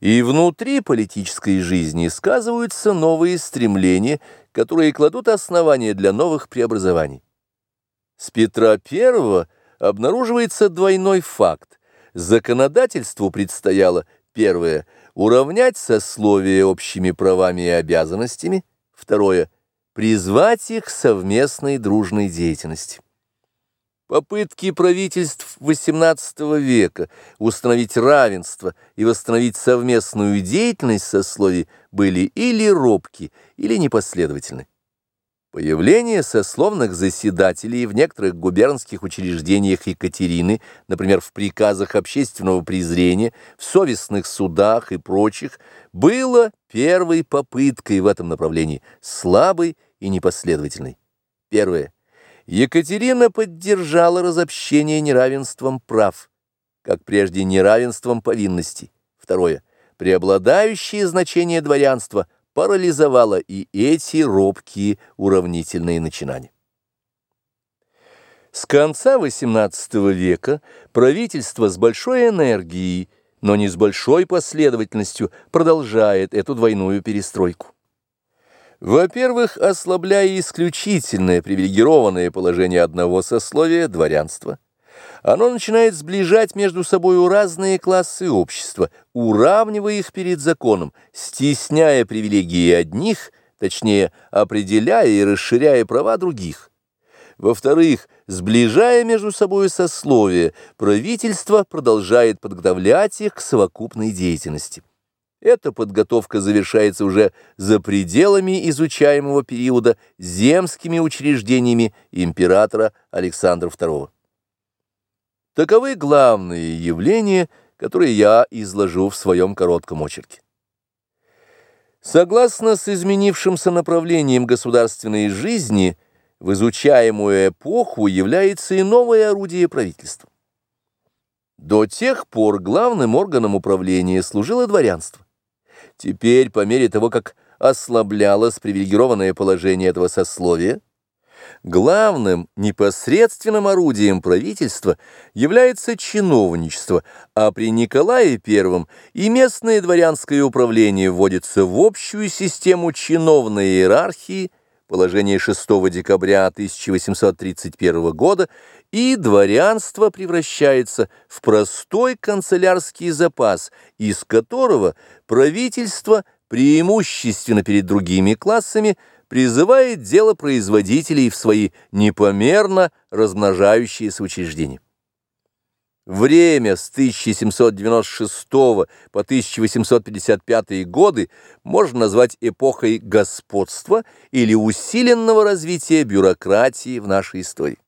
И внутри политической жизни сказываются новые стремления, которые кладут основания для новых преобразований. С Петра I обнаруживается двойной факт. Законодательству предстояло, первое, уравнять сословия общими правами и обязанностями, второе, призвать их к совместной дружной деятельности. Попытки правительств XVIII века установить равенство и восстановить совместную деятельность сословий были или робки, или непоследовательны. Появление сословных заседателей в некоторых губернских учреждениях Екатерины, например, в приказах общественного презрения, в совестных судах и прочих, было первой попыткой в этом направлении, слабой и непоследовательной. Первое. Екатерина поддержала разобщение неравенством прав, как прежде неравенством повинностей. Второе. Преобладающее значение дворянства парализовало и эти робкие уравнительные начинания. С конца XVIII века правительство с большой энергией, но не с большой последовательностью продолжает эту двойную перестройку. Во-первых, ослабляя исключительное привилегированное положение одного сословия дворянства, оно начинает сближать между собой разные классы общества, уравнивая их перед законом, стесняя привилегии одних, точнее, определяя и расширяя права других. Во-вторых, сближая между собой сословия, правительство продолжает подготовлять их к совокупной деятельности. Эта подготовка завершается уже за пределами изучаемого периода земскими учреждениями императора Александра II. Таковы главные явления, которые я изложу в своем коротком очерке. Согласно с изменившимся направлением государственной жизни, в изучаемую эпоху является и новое орудие правительства. До тех пор главным органом управления служило дворянство. Теперь, по мере того, как ослаблялось привилегированное положение этого сословия, главным непосредственным орудием правительства является чиновничество, а при Николае I и местное дворянское управление вводится в общую систему чиновной иерархии положение 6 декабря 1831 года, и дворянство превращается в простой канцелярский запас, из которого правительство преимущественно перед другими классами призывает дело производителей в свои непомерно размножающиеся учреждения. Время с 1796 по 1855 годы можно назвать эпохой господства или усиленного развития бюрократии в нашей истории.